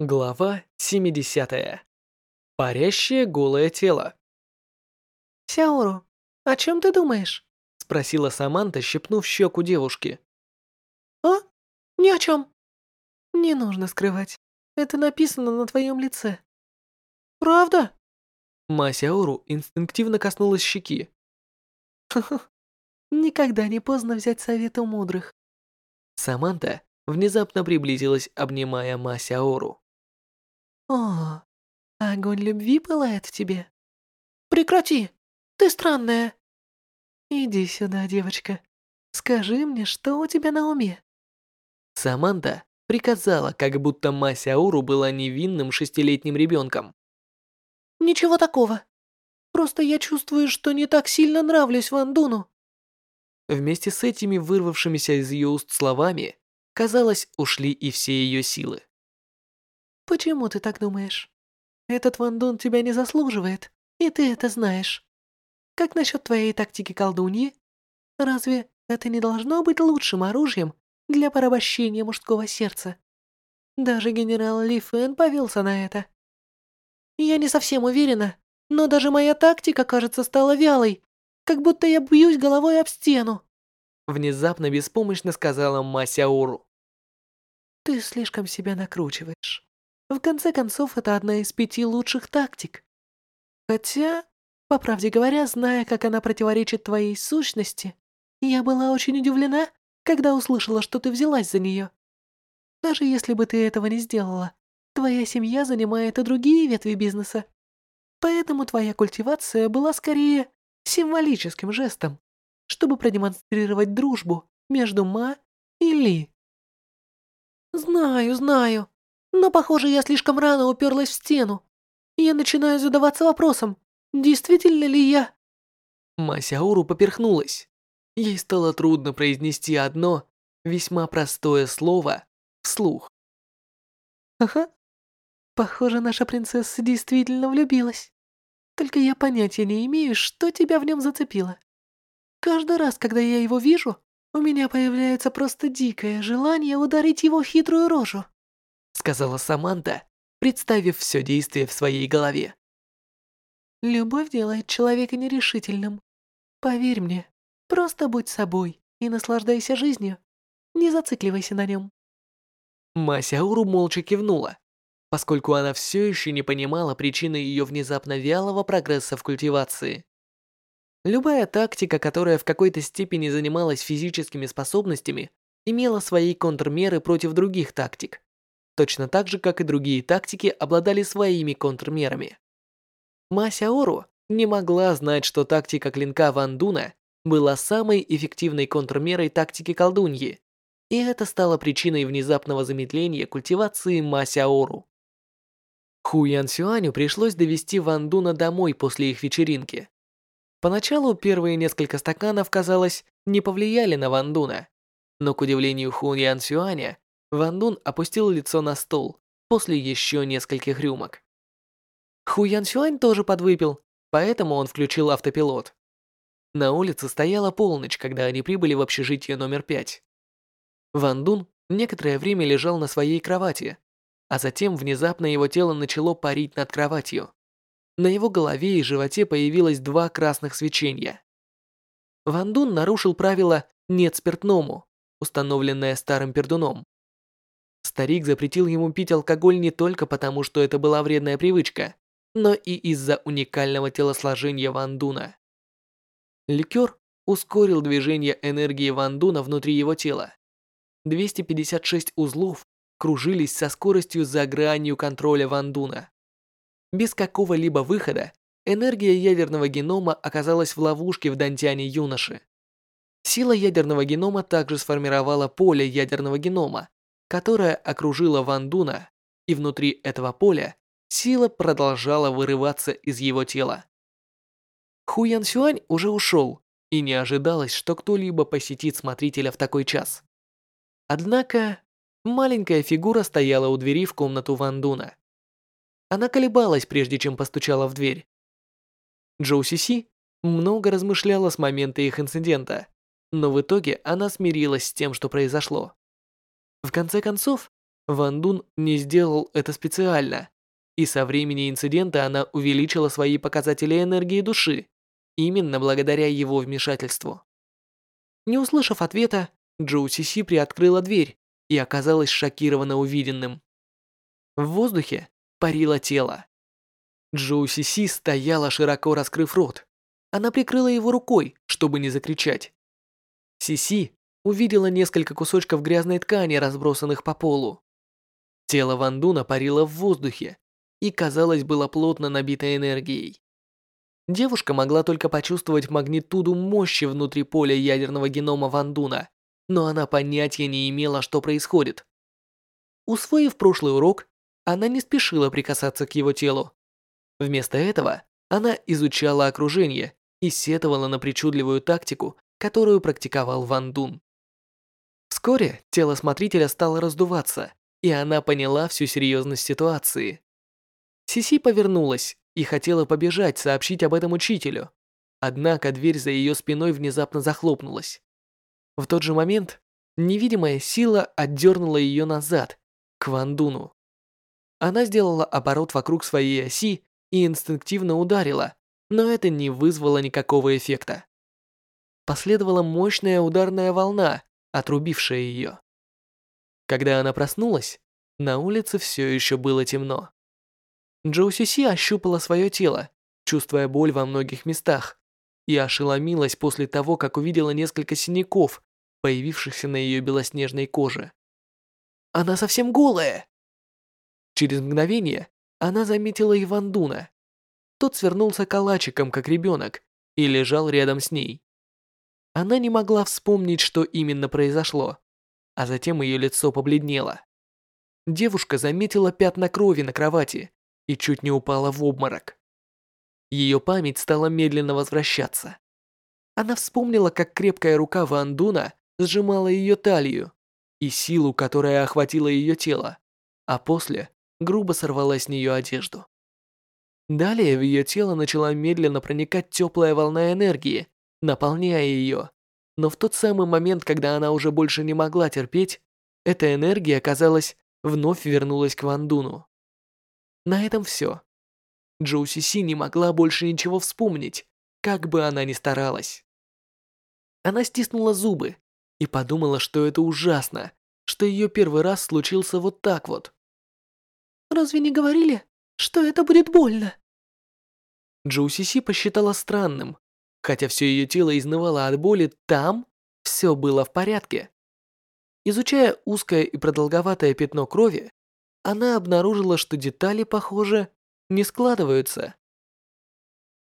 Глава 70. Парящее голое тело. «Сяору, о чем ты думаешь?» — спросила Саманта, щипнув щеку девушки. «А? Ни о чем». «Не нужно скрывать. Это написано на твоем лице». «Правда?» Ма Сяору инстинктивно коснулась щеки. «Ха-ха, никогда не поздно взять совет у мудрых». Саманта внезапно приблизилась, обнимая Ма Сяору. О, огонь любви пылает в тебе. Прекрати, ты странная. Иди сюда, девочка. Скажи мне, что у тебя на уме? Саманта приказала, как будто Масяуру была невинным шестилетним ребенком. Ничего такого. Просто я чувствую, что не так сильно нравлюсь Ван Дуну. Вместе с этими вырвавшимися из ее уст словами, казалось, ушли и все ее силы. Почему ты так думаешь? Этот Ван Дун тебя не заслуживает, и ты это знаешь. Как насчет твоей тактики колдуньи? Разве это не должно быть лучшим оружием для порабощения мужского сердца? Даже генерал Ли Фэн повелся на это. Я не совсем уверена, но даже моя тактика, кажется, стала вялой, как будто я бьюсь головой об стену. Внезапно беспомощно сказала Масяуру. Ты слишком себя накручиваешь. В конце концов, это одна из пяти лучших тактик. Хотя, по правде говоря, зная, как она противоречит твоей сущности, я была очень удивлена, когда услышала, что ты взялась за нее. Даже если бы ты этого не сделала, твоя семья занимает и другие ветви бизнеса. Поэтому твоя культивация была скорее символическим жестом, чтобы продемонстрировать дружбу между Ма и Ли. Знаю, знаю. Но, похоже, я слишком рано уперлась в стену. Я начинаю задаваться вопросом, действительно ли я... Масяуру поперхнулась. Ей стало трудно произнести одно, весьма простое слово вслух. Ага. Похоже, наша принцесса действительно влюбилась. Только я понятия не имею, что тебя в нем зацепило. Каждый раз, когда я его вижу, у меня появляется просто дикое желание ударить его хитрую рожу сказала Саманта, представив все действие в своей голове. Любовь делает человека нерешительным. Поверь мне, просто будь собой и наслаждайся жизнью. Не зацикливайся на нем. Масяуру молча кивнула, поскольку она все еще не понимала причины ее внезапно вялого прогресса в культивации. Любая тактика, которая в какой-то степени занималась физическими способностями, имела свои контрмеры против других тактик точно так же, как и другие тактики, обладали своими контрмерами. Масяору не могла знать, что тактика клинка Ван Дуна была самой эффективной контрмерой тактики колдуньи, и это стало причиной внезапного замедления культивации Масяору. Ху Ян Сюаню пришлось довести Ван Дуна домой после их вечеринки. Поначалу первые несколько стаканов, казалось, не повлияли на Ван Дуна, но к удивлению Ху Ян Сюаня, Ван Дун опустил лицо на стол после еще нескольких рюмок. Ху Ян Сюань тоже подвыпил, поэтому он включил автопилот. На улице стояла полночь, когда они прибыли в общежитие номер пять. Ван Дун некоторое время лежал на своей кровати, а затем внезапно его тело начало парить над кроватью. На его голове и животе появилось два красных свечения. Ван Дун нарушил правило «нет спиртному», установленное старым пердуном. Старик запретил ему пить алкоголь не только потому, что это была вредная привычка, но и из-за уникального телосложения Ван Дуна. Ликер ускорил движение энергии Ван Дуна внутри его тела. 256 узлов кружились со скоростью за гранью контроля Ван Дуна. Без какого-либо выхода энергия ядерного генома оказалась в ловушке в Дантяне юноши. Сила ядерного генома также сформировала поле ядерного генома, которая окружила Ван Дуна, и внутри этого поля сила продолжала вырываться из его тела. Ху Ян Сюань уже ушел, и не ожидалось, что кто-либо посетит смотрителя в такой час. Однако, маленькая фигура стояла у двери в комнату Ван Дуна. Она колебалась, прежде чем постучала в дверь. Джоу Си Си много размышляла с момента их инцидента, но в итоге она смирилась с тем, что произошло. В конце концов, Ван Дун не сделал это специально, и со времени инцидента она увеличила свои показатели энергии души, именно благодаря его вмешательству. Не услышав ответа, Джоу Сиси приоткрыла дверь и оказалась шокирована увиденным. В воздухе парило тело. Джоу Сиси стояла, широко раскрыв рот. Она прикрыла его рукой, чтобы не закричать. Сиси увидела несколько кусочков грязной ткани, разбросанных по полу. Тело Ван Дуна парило в воздухе и, казалось, было плотно набито энергией. Девушка могла только почувствовать магнитуду мощи внутри поля ядерного генома Ван Дуна, но она понятия не имела, что происходит. Усвоив прошлый урок, она не спешила прикасаться к его телу. Вместо этого она изучала окружение и сетовала на причудливую тактику, которую практиковал Ван Дун. Вскоре тело смотрителя стало раздуваться, и она поняла всю серьезность ситуации. Сиси повернулась и хотела побежать сообщить об этом учителю. Однако дверь за ее спиной внезапно захлопнулась. В тот же момент невидимая сила отдернула ее назад, к Вандуну. Она сделала оборот вокруг своей оси и инстинктивно ударила, но это не вызвало никакого эффекта. Последовала мощная ударная волна, отрубившая ее. Когда она проснулась, на улице все еще было темно. Джоу ощупала свое тело, чувствуя боль во многих местах, и ошеломилась после того, как увидела несколько синяков, появившихся на ее белоснежной коже. Она совсем голая! Через мгновение она заметила Ивандуна. Тот свернулся калачиком, как ребенок, и лежал рядом с ней. Она не могла вспомнить, что именно произошло, а затем ее лицо побледнело. Девушка заметила пятна крови на кровати и чуть не упала в обморок. Ее память стала медленно возвращаться. Она вспомнила, как крепкая рука Вандуна сжимала ее талию и силу, которая охватила ее тело, а после грубо сорвала с нее одежду. Далее в ее тело начала медленно проникать теплая волна энергии, наполняя ее. Но в тот самый момент, когда она уже больше не могла терпеть, эта энергия, казалось, вновь вернулась к Вандуну. На этом все. Джоу Си не могла больше ничего вспомнить, как бы она ни старалась. Она стиснула зубы и подумала, что это ужасно, что ее первый раз случился вот так вот. «Разве не говорили, что это будет больно?» Джоу Си посчитала странным, хотя все ее тело изнывало от боли, там все было в порядке. Изучая узкое и продолговатое пятно крови, она обнаружила, что детали, похоже, не складываются.